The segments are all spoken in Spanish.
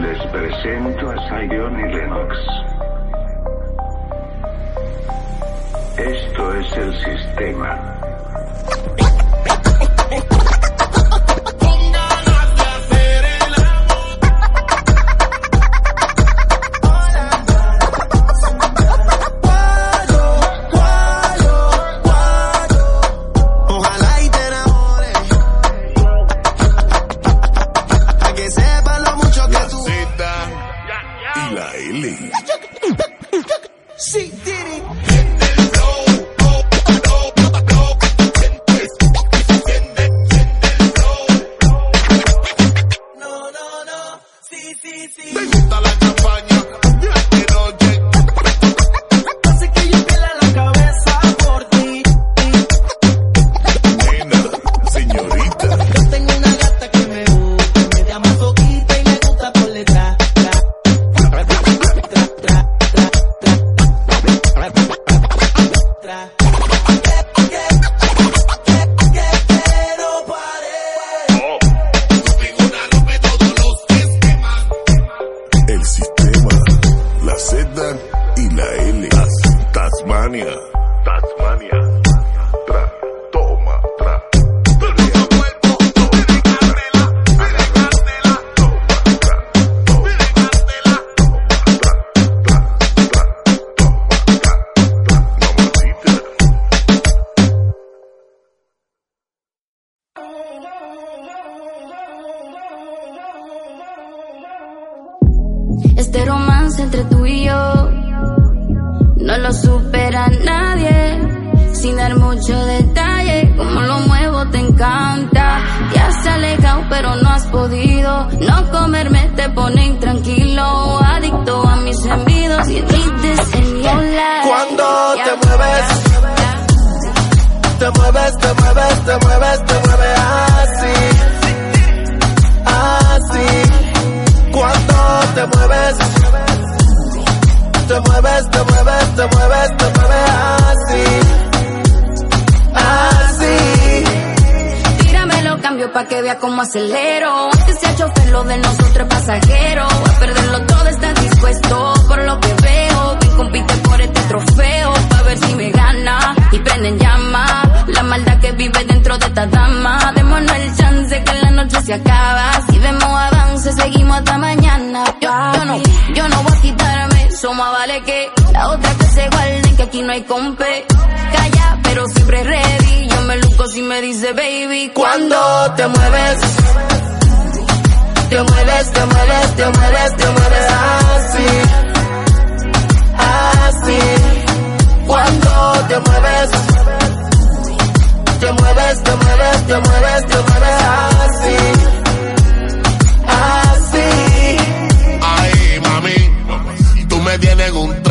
Les presento a Zion y Lennox. Esto es el sistema. La otra que se guarden, que aquí no hay compe. Calla, pero siempre ready. Yo me luco si me dice baby. Cuando te mueves, te mueves, te mueves, te mueves, te mueves así. Así. Cuando te mueves, te mueves, te mueves, te mueves, te mueves así. Ay mami, tú me tienes un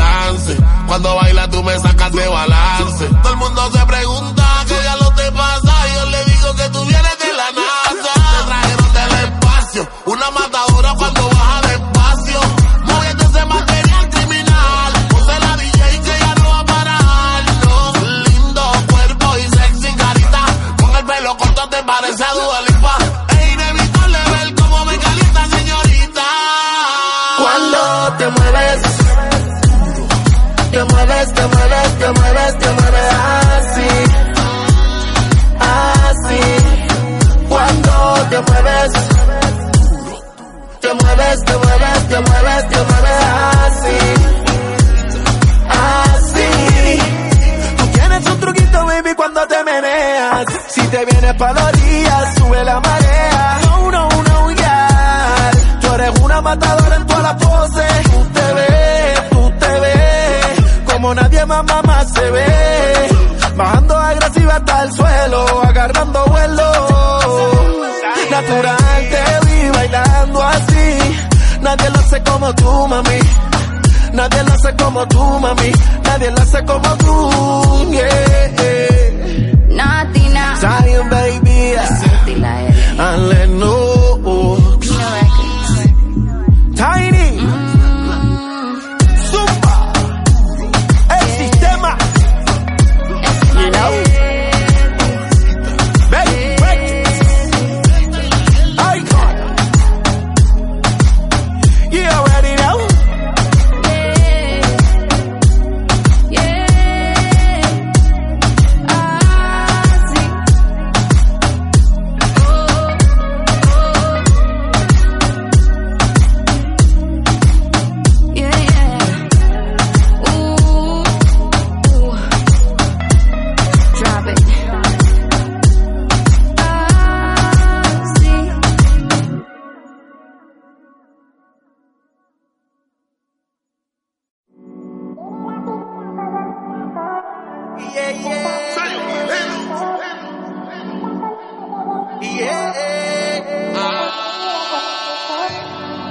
cuando baila tú me sacas de balance. Todo el mundo se pregunta qué diablo te pasa. Yo le digo que tú vienes de la NASA. Te trajeron del espacio, una matadora. pa' la orilla, sube la marea. No, no, no, yeah. Tú eres una matadora en todas las poses. Tú te ves, tú te ves. Como nadie más, mamá, se ve. Bajando agresiva hasta el suelo, agarrando vuelo. Natural, te vi bailando así. Nadie lo hace como tú, mami. Nadie lo hace como tú, mami. Nadie lo hace como tú, yeah. Italian baby. I let no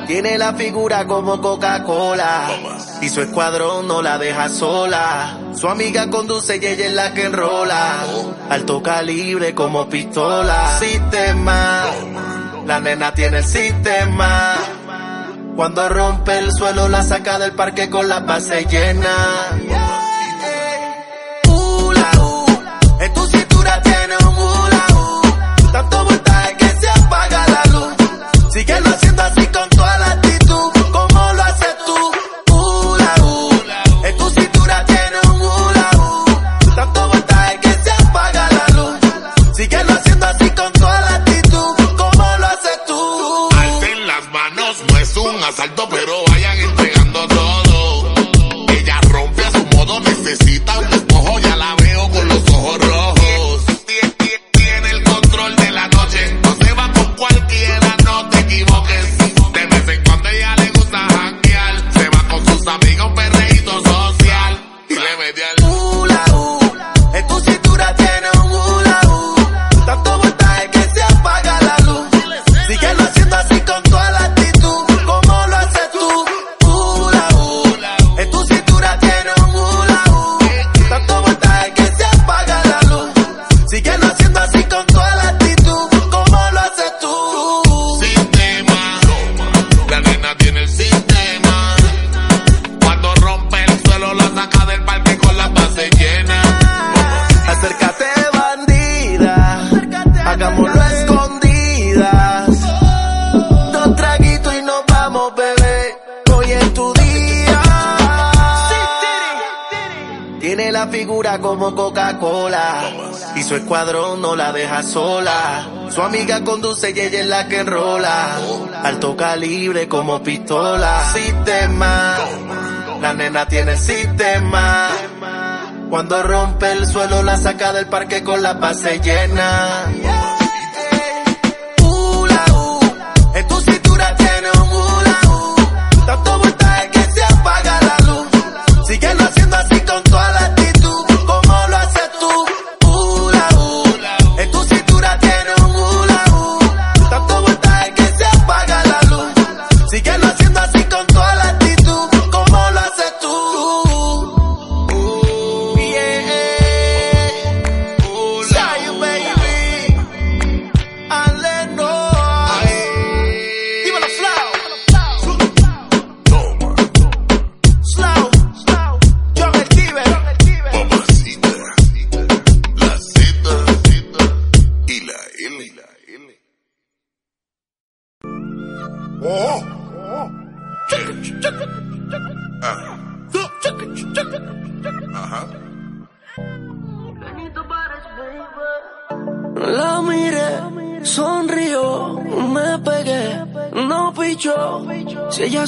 Tiene la figura como Coca-Cola y su escuadrón no la deja sola. Su amiga conduce y ella es la que enrola. Alto calibre como pistola. Sistema, la nena tiene el sistema. Cuando rompe el suelo la saca del parque con la base llena. y su escuadrón no la deja sola. Su amiga conduce y ella es la que enrola. Alto calibre como pistola. Sistema, la nena tiene sistema. Cuando rompe el suelo la saca del parque con la base llena.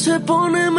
se pone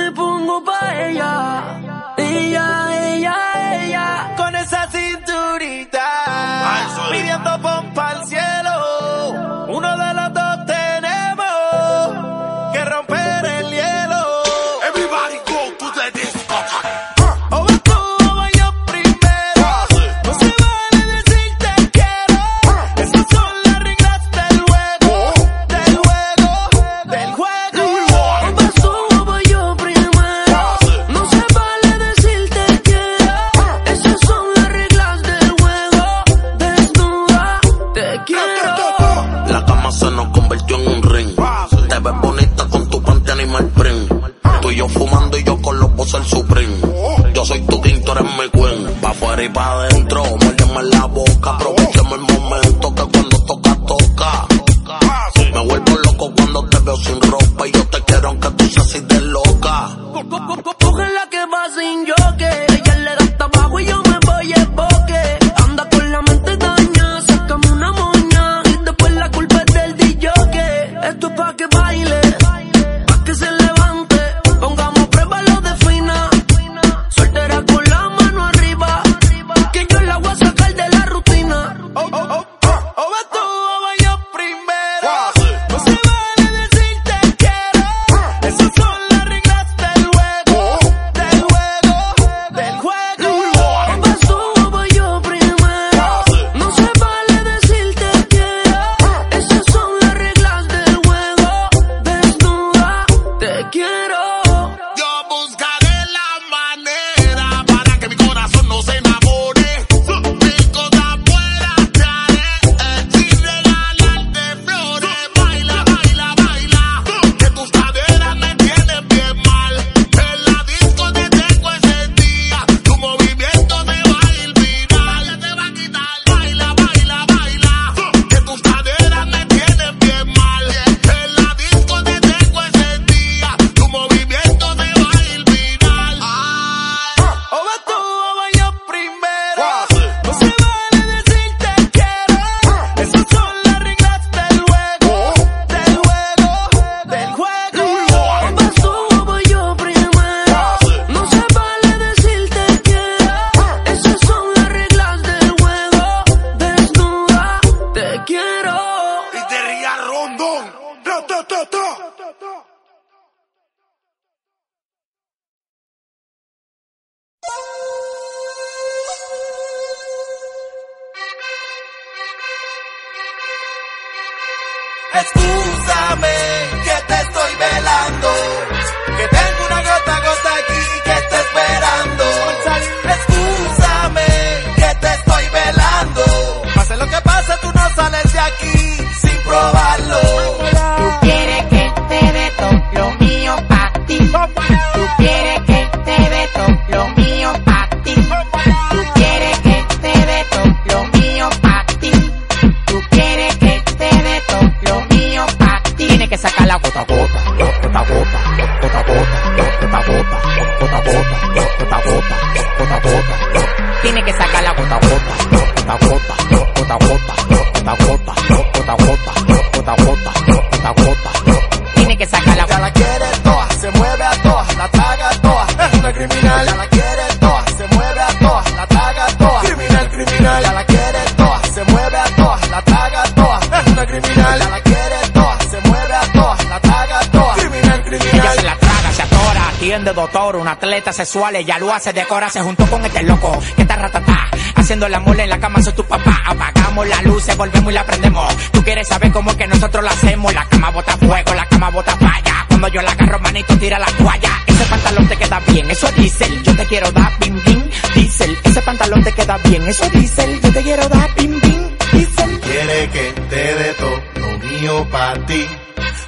atiende doctor, un atleta sexual, ella lo hace, decora, se juntó con este loco, que está ratatá, haciendo la mole en la cama, soy tu papá, apagamos las luces, volvemos y la prendemos, tú quieres saber cómo es que nosotros la hacemos, la cama bota fuego, la cama bota falla, cuando yo la agarro, manito, tira la toalla, ese pantalón te queda bien, eso es diésel, yo te quiero dar bim bim, diésel, ese pantalón te queda bien, eso es diésel, yo te quiero dar bim bim, diésel. Quiere que te dé todo lo mío pa' ti.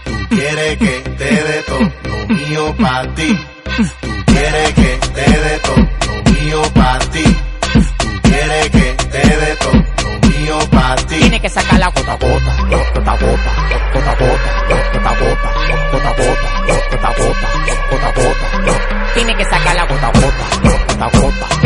Tú quieres que te dé todo lo mío pa' ti. Tú quieres que te dé todo lo mío pa' ti. Tú quieres que te dé todo lo mío pa' ti. Tiene que sacar la gota gota, gota gota, gota gota, gota gota, gota gota, gota gota, gota gota. Tiene que sacar la gota gota, gota gota,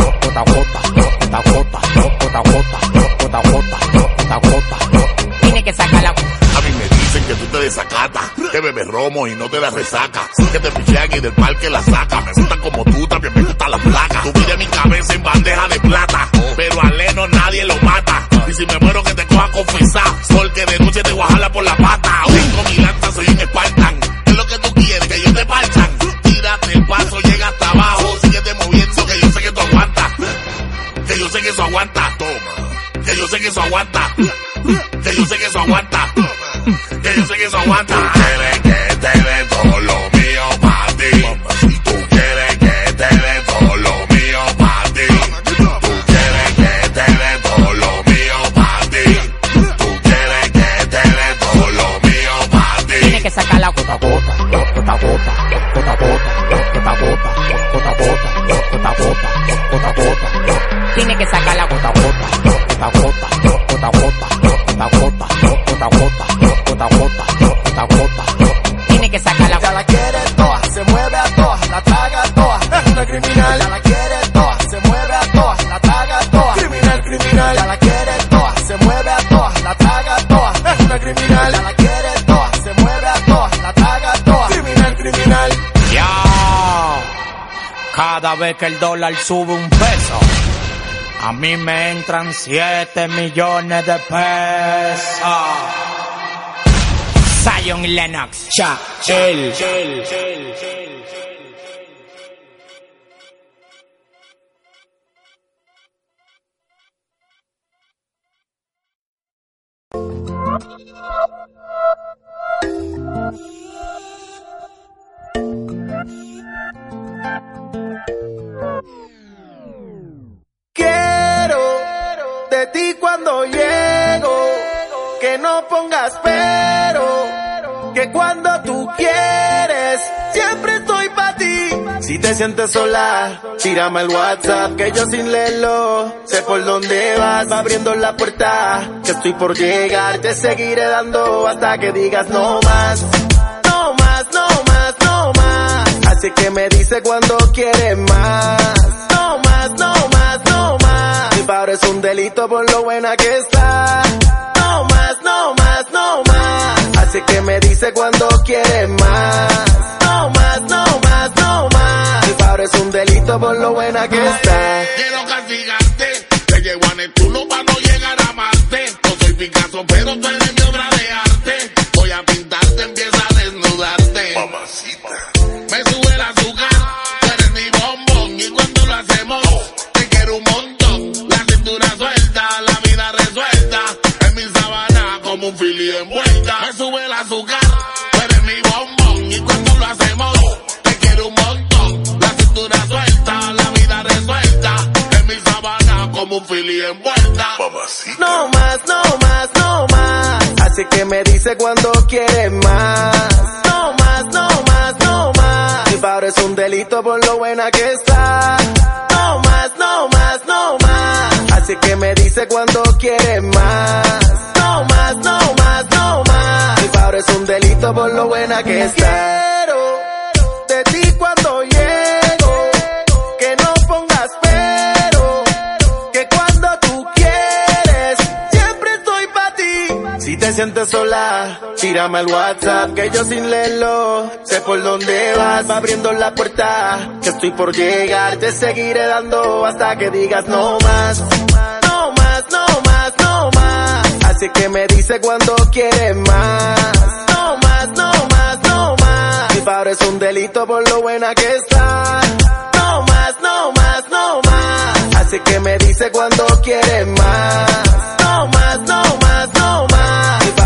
que bebes romo y no te das resaca, que te pichean y del parque la saca. Me gusta como tú, también me gusta la placa. Tú pides mi cabeza en bandeja de plata, pero a Leno nadie lo mata. Y si me muero que te coja confesar, porque de noche te voy a jalar por la pata. Tengo mi lanza, soy un Spartan. ¿Qué es lo que tú quieres? Que yo te parchan. Tírate el paso, llega hasta abajo, síguete moviendo, que yo sé que tú aguantas. Que yo sé que eso aguanta. Toma. Que yo sé que eso aguanta. Que yo sé que eso aguanta. Que yo sé que eso aguanta. Cada vez que el dólar sube un peso, a mí me entran 7 millones de pesos. Zion Lennox, ya, el. Quiero ti cuando llego, que no pongas pero, que cuando tú quieres, siempre estoy para ti. Si te sientes sola, tírame el WhatsApp, que yo sin leerlo, sé por dónde vas, va abriendo la puerta, que estoy por llegar, te seguiré dando hasta que digas no más, no más, no más, no más. Así que me dice cuando quieres más, padre es un delito por lo buena que está, no más, no más, no más. Así que me dice cuando quieres más, no más, no más, no más. Padre es un delito por lo buena que está. Quiero castigarte, te llevo a Neptuno para no llegar a Marte. No soy Picasso, pero tú eres mi obra de un fili envuelta. No más, no más, no más. Así que me dice cuando quiere más. No más, no más, no más. Mi padre es un delito por lo buena que está. No más, no más, no más. Así que me dice cuando quiere más. No más, no más, no más. Mi padre es un delito por lo buena que está. Quiero te sientes sola, tírame al WhatsApp, que yo sin leerlo, sé por dónde vas, va abriendo la puerta, que estoy por llegar, te seguiré dando hasta que digas no más. No más, no más, no más. Así que me dice cuando quiere más. No más, no más, no más. Mi padre es un delito por lo buena que está. No más, no más, no más. Así que me dice cuando quiere más. No más, no más, no más.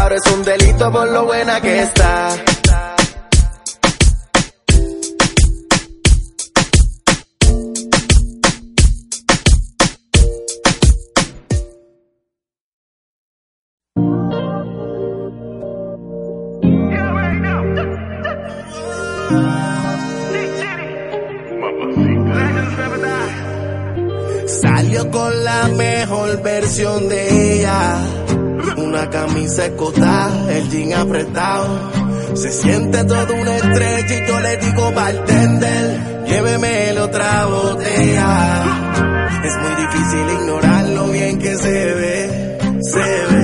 Padre es un delito por lo buena que está. Salió con la mejor versión de ella. Una camisa escotada, el jean apretado. Se siente todo una estrella y yo le digo bartender, lléveme otra botella. Es muy difícil ignorar lo bien que se ve, se ve.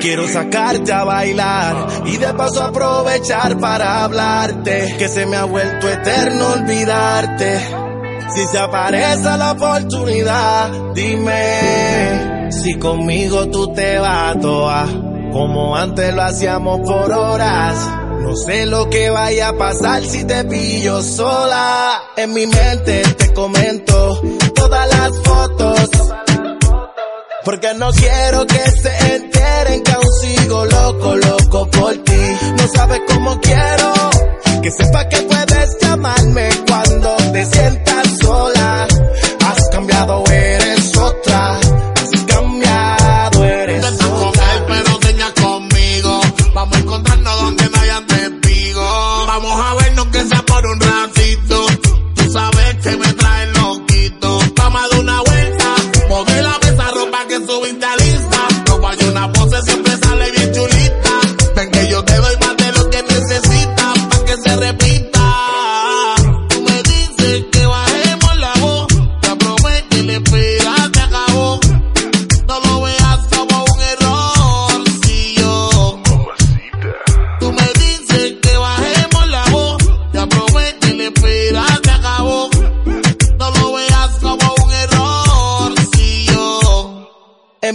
Quiero sacarte a bailar y de paso aprovechar para hablarte, que se me ha vuelto eterno olvidarte. Si se aparece la oportunidad, dime si conmigo tú te vas a toa, como antes lo hacíamos por horas. No sé lo que vaya a pasar si te pillo sola. En mi mente te comento todas las fotos. Porque no quiero que se quieren que aún sigo loco, loco por ti. No sabes cómo quiero que sepa que puedes llamarme cuando te sientas sola. Has cambiado el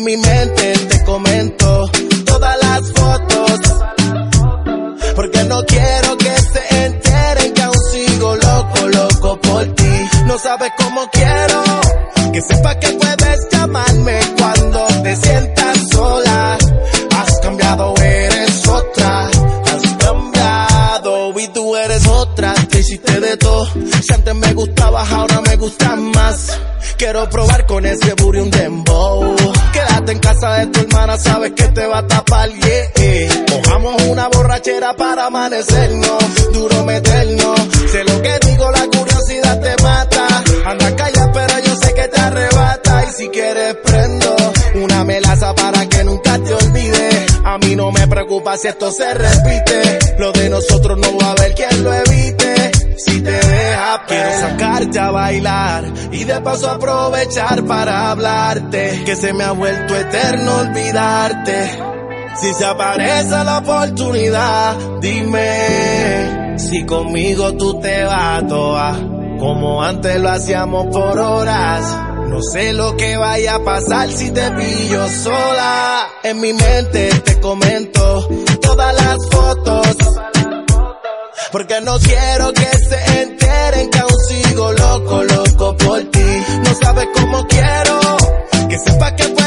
mi mente te comento todas las fotos. Porque no quiero que se enteren que aún sigo loco, loco por ti. No sabes cómo quiero que sepa que puedes llamarme cuando te sientas sola. Has cambiado, eres otra. Has cambiado y tú eres otra. Te hiciste de todo. Si antes me gustabas, ahora me gustas más. Quiero probar con ese buri un sabes que te va a tapar, yeah. Cojamos una borrachera para amanecernos, duro meternos. Sé lo que digo, la curiosidad te mata. Anda calla, pero yo sé que te arrebata. Y si quieres prendo una melaza para que nunca te olvides. A mí no me preocupa si esto se repite. Lo de nosotros no va a haber quien lo evite. A bailar y de paso aprovechar para hablarte. Que se me ha vuelto eterno olvidarte. Si se aparece la oportunidad, dime si conmigo tú te vas a toa, como antes lo hacíamos por horas. No sé lo que vaya a pasar si te pillo sola. En mi mente te comento todas las fotos. Porque no quiero que se que sepas que puedes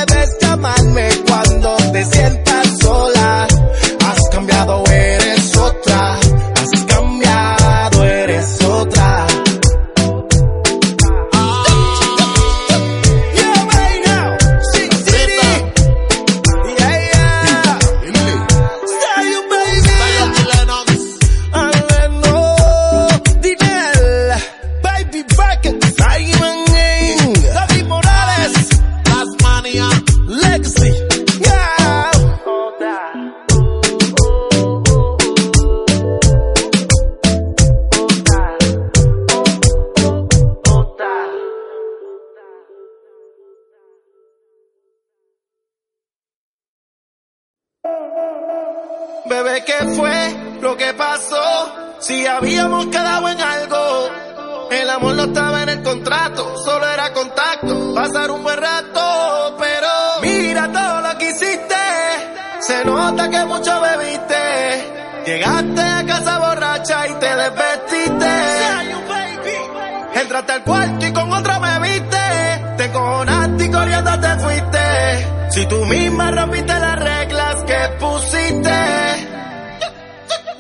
Si tú misma rompiste las reglas que pusiste.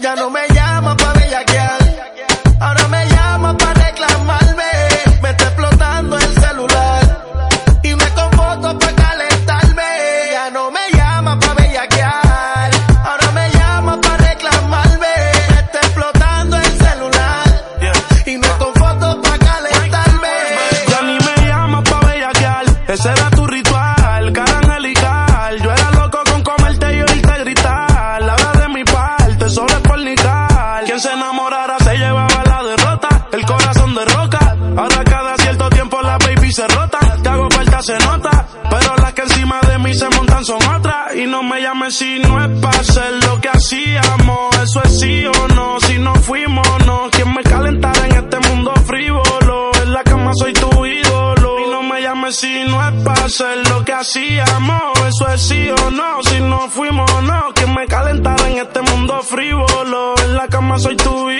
Ya no me llamas pa' bellaquear. Ahora me si no es pa' hacer lo que hacíamos. Eso es sí o no, si no fuimos, no. Quien me calentara en este mundo frívolo. En la cama soy tu ídolo. Y no me llames si no es pa' hacer lo que hacíamos. Eso es sí o no, si no fuimos, no. Quien me calentara en este mundo frívolo. En la cama soy tu ídolo.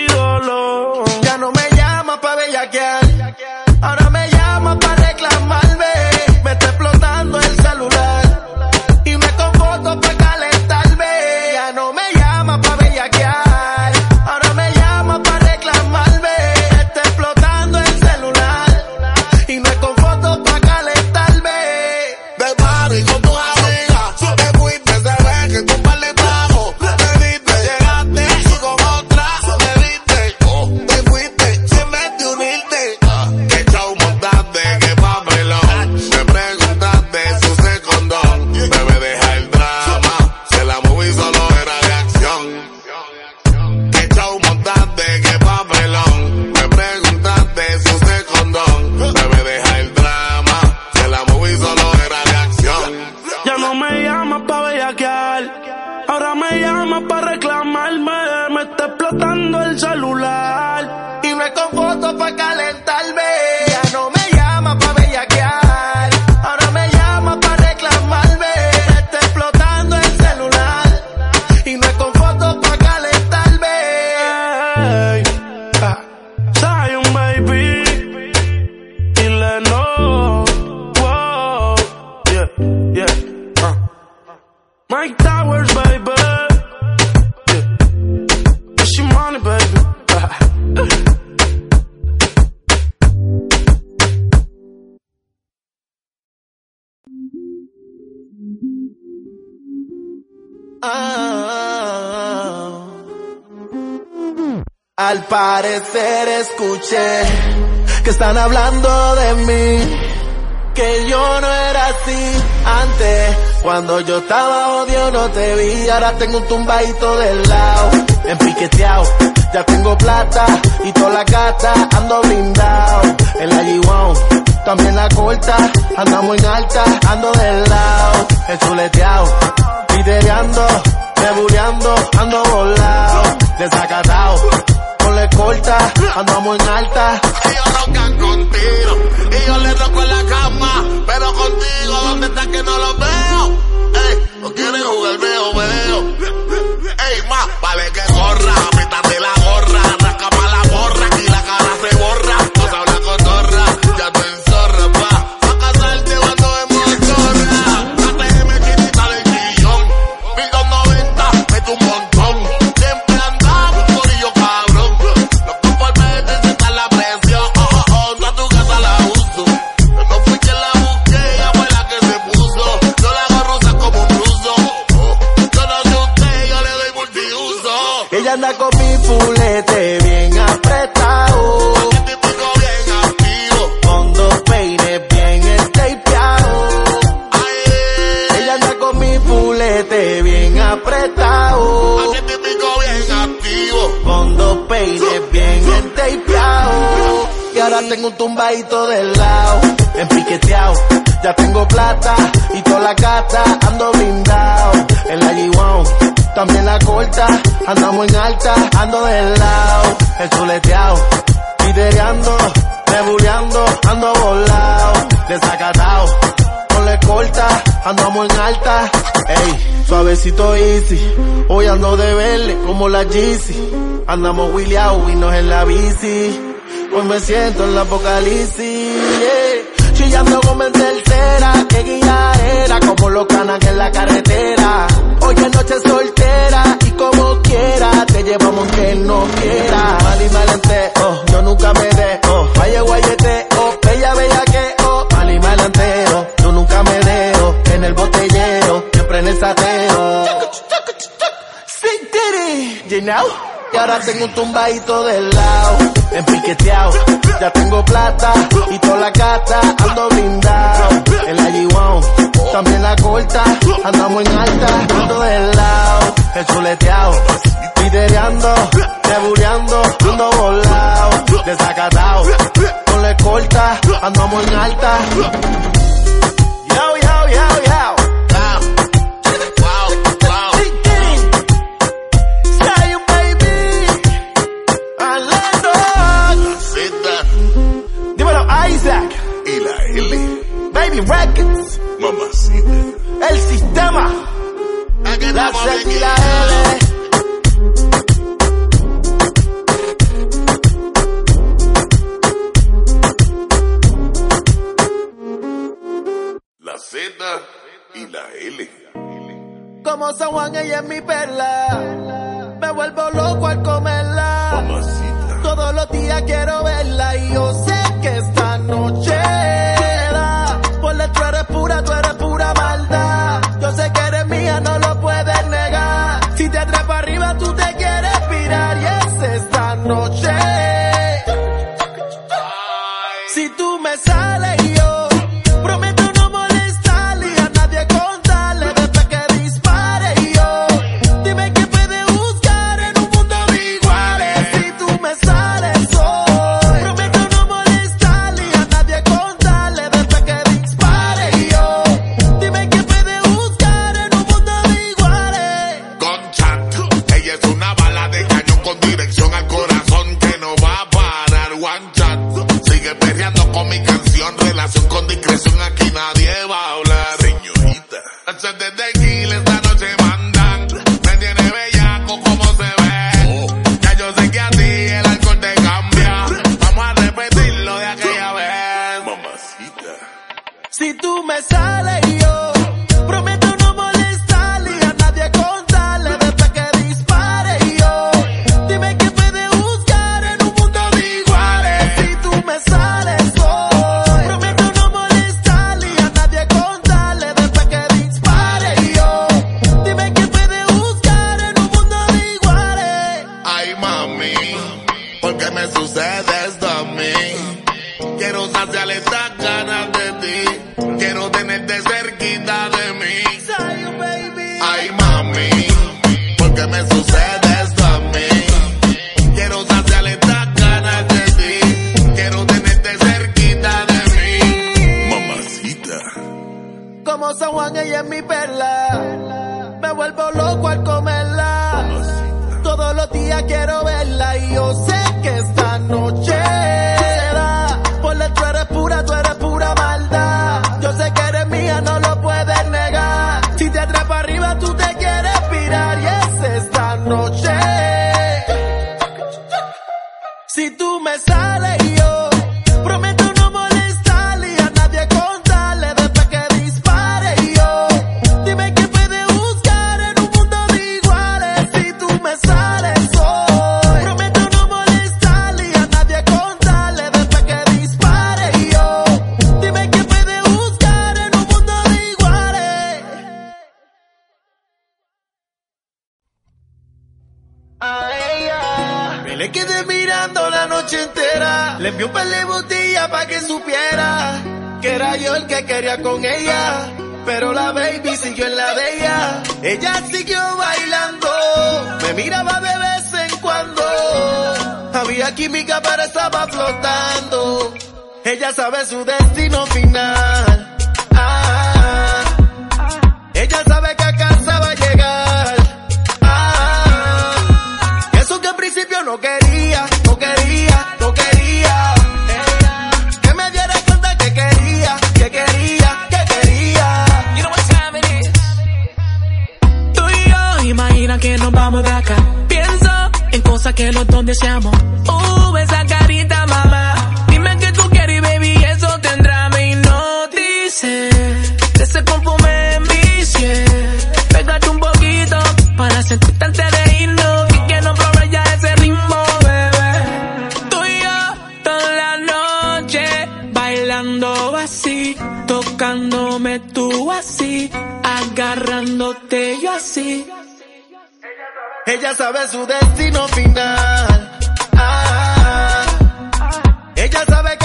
Al parecer escuché que están hablando de mí, que yo no era así antes. Cuando yo estaba odio no te vi, ahora tengo un tumbadito del lado, empiqueteado. Ya tengo plata y toda la gata ando blindado. En la g también la corta, andamos en alta, ando del lado, el chuleteado, liderando, nebuleando, ando volado, desacatado, corta, andamos en alta. Ellos roncan contigo, y yo le ronco en la cama, pero contigo, ¿dónde está que no lo veo? Ey, no quieres jugar, veo, veo. Ey, más, vale que corra, apretate la tengo un tumbadito del lado, empiqueteado. Ya tengo plata y toda la gata ando blindado. En la g también la corta, andamos en alta, ando del lado, el chuleteado. Liderando, nebuleando, ando volado, desacatado con la corta, andamos en alta, ey, suavecito easy, hoy ando de verle como la Jeezy, andamos William Winos en la bici, hoy me siento en la apocalipsis, yeah. Chillando como en tercera, que guía era, como los canas en la carretera, hoy es noche soltera, y como quiera, te llevamos que no quiera, mal y malenteo, yo nunca me dejo, vaya guayeteo, bella bella que, oh, mal y malenteo, yo nunca me dejo, en el botellero, siempre en el sateo. You know? Y ahora tengo un tumbadito del lado, empiqueteado. Ya tengo plata y toda la gata ando blindado. En la g también la corta, andamos en alta, ando del lado, el chuleteado. Liderando, nebuleando, ando volado, desacatado. Con la corta, andamos en alta. Mamacita. El sistema. Aquí La Z y la. L. La Z y la L. Como San Juan, ella es mi perla. Me vuelvo loco al sigue perreando con mi canción. Relación con discreción, aquí nadie va a hablar. Señorita. noche. Si tú me sales cabezudez. Ella sabe su destino final. Ah. ah, ah. Ella sabe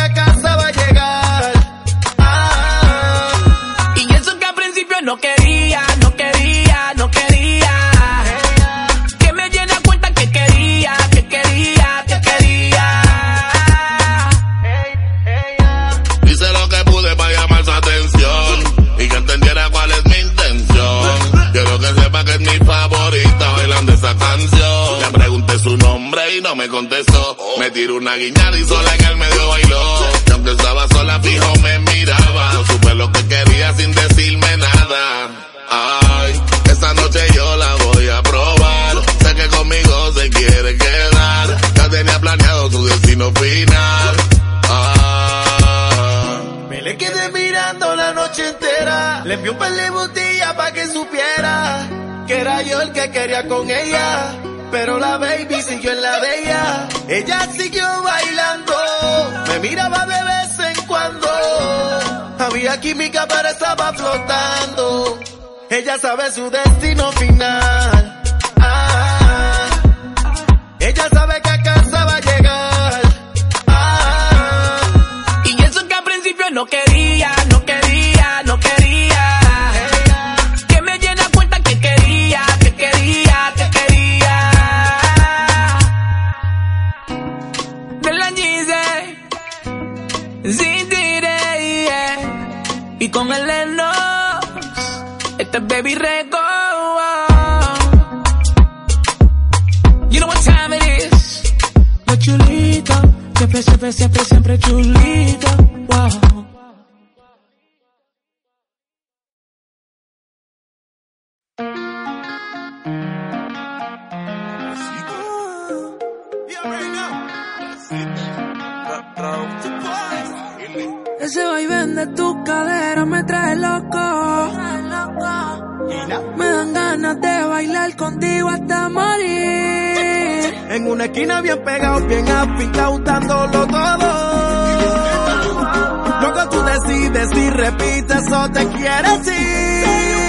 y no me contestó. Me tiró una guiñada y sola en el medio bailó. Y aunque estaba sola, fijo me miraba. Yo supe lo que quería sin decirme nada. Ay, esta noche yo la voy a probar. Sé que conmigo se quiere quedar. Ya tenía planeado su destino final. Ah. Me le quedé mirando la noche entera. Le envió un par de botellas pa' que supiera que era yo el que quería con ella pero la baby siguió en la de ella. Siguió bailando, me miraba de vez en cuando. Había química, pero estaba flotando. Ella sabe su destino final. Ah. Ella sabe que a casa va a llegar. Ah, y eso que al principio no quería. the baby red go. Oh. You know what time it is. Siempre, siempre, siempre chulita. Wow. de bailar contigo hasta morir. En una esquina bien pegado, bien afitado, dándolo todo. Luego tú decides si repites o te quieres ir.